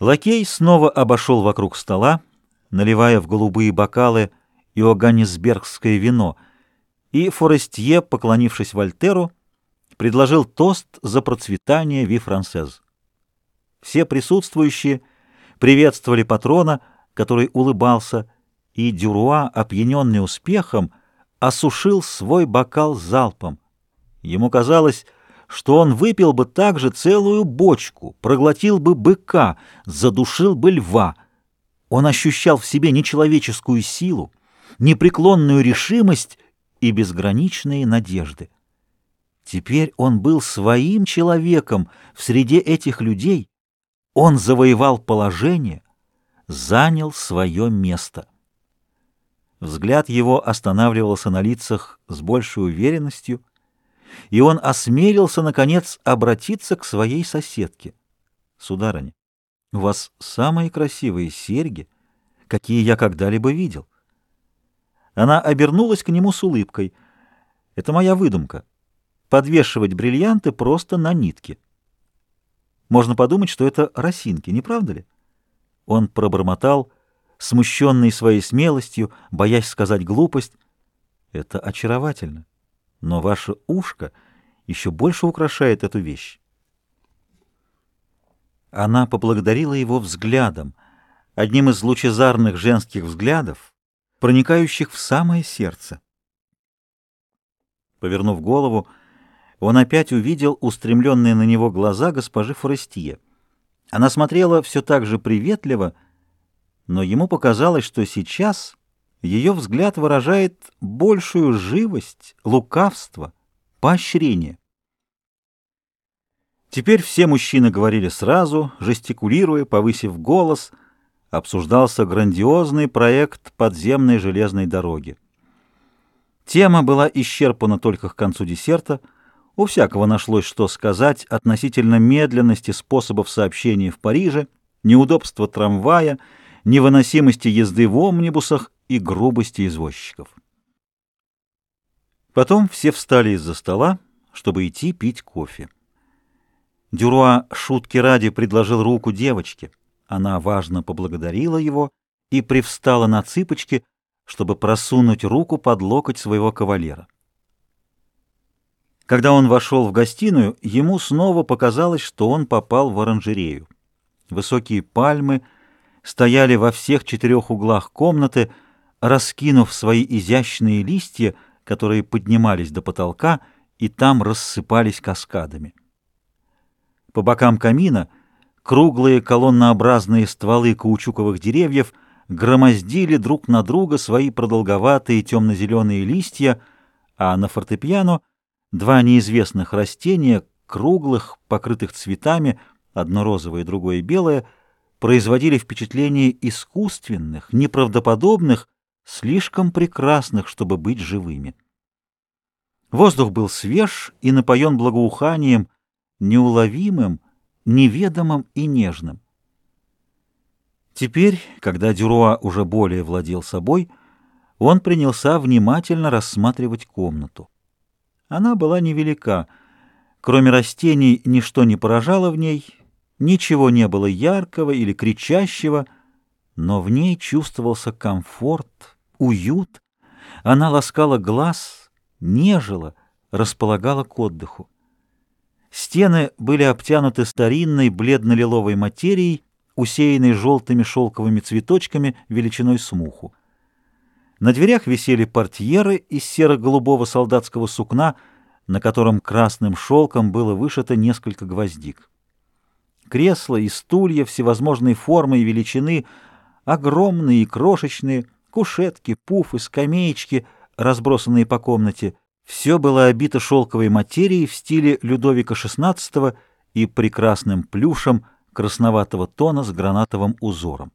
Лакей снова обошел вокруг стола, наливая в голубые бокалы иоганнисбергское вино, и Форестье, поклонившись Вольтеру, предложил тост за процветание Ви Франсез. Все присутствующие приветствовали патрона, который улыбался, и Дюруа, опьяненный успехом, осушил свой бокал залпом. Ему казалось, что он выпил бы также целую бочку, проглотил бы быка, задушил бы льва. Он ощущал в себе нечеловеческую силу, непреклонную решимость и безграничные надежды. Теперь он был своим человеком в среде этих людей. Он завоевал положение, занял свое место. Взгляд его останавливался на лицах с большей уверенностью, и он осмелился, наконец, обратиться к своей соседке. «Сударыня, у вас самые красивые серьги, какие я когда-либо видел». Она обернулась к нему с улыбкой. «Это моя выдумка. Подвешивать бриллианты просто на нитке. Можно подумать, что это росинки, не правда ли?» Он пробормотал, смущенный своей смелостью, боясь сказать глупость. «Это очаровательно» но ваше ушко еще больше украшает эту вещь. Она поблагодарила его взглядом, одним из лучезарных женских взглядов, проникающих в самое сердце. Повернув голову, он опять увидел устремленные на него глаза госпожи Форестье. Она смотрела все так же приветливо, но ему показалось, что сейчас ее взгляд выражает большую живость, лукавство, поощрение. Теперь все мужчины говорили сразу, жестикулируя, повысив голос, обсуждался грандиозный проект подземной железной дороги. Тема была исчерпана только к концу десерта, у всякого нашлось что сказать относительно медленности способов сообщения в Париже, неудобства трамвая, невыносимости езды в омнибусах и грубости извозчиков. Потом все встали из-за стола, чтобы идти пить кофе. Дюруа шутки ради предложил руку девочке. Она важно поблагодарила его и привстала на цыпочки, чтобы просунуть руку под локоть своего кавалера. Когда он вошел в гостиную, ему снова показалось, что он попал в оранжерею. Высокие пальмы стояли во всех четырех углах комнаты, раскинув свои изящные листья, которые поднимались до потолка и там рассыпались каскадами. По бокам камина круглые колоннообразные стволы каучуковых деревьев громоздили друг на друга свои продолговатые темно-зеленые листья, а на фортепиано два неизвестных растения, круглых, покрытых цветами, одно розовое, другое белое, производили впечатление искусственных, неправдоподобных, слишком прекрасных, чтобы быть живыми. Воздух был свеж и напоен благоуханием, неуловимым, неведомым и нежным. Теперь, когда Дюруа уже более владел собой, он принялся внимательно рассматривать комнату. Она была невелика. Кроме растений, ничто не поражало в ней, ничего не было яркого или кричащего, но в ней чувствовался комфорт, уют, она ласкала глаз, нежила, располагала к отдыху. Стены были обтянуты старинной бледно-лиловой материей, усеянной желтыми шелковыми цветочками величиной с муху. На дверях висели портьеры из серо-голубого солдатского сукна, на котором красным шелком было вышито несколько гвоздик. Кресла и стулья всевозможной формы и величины, огромные и крошечные — Кушетки, пуфы, скамеечки, разбросанные по комнате, все было обито шелковой материей в стиле Людовика XVI и прекрасным плюшем красноватого тона с гранатовым узором.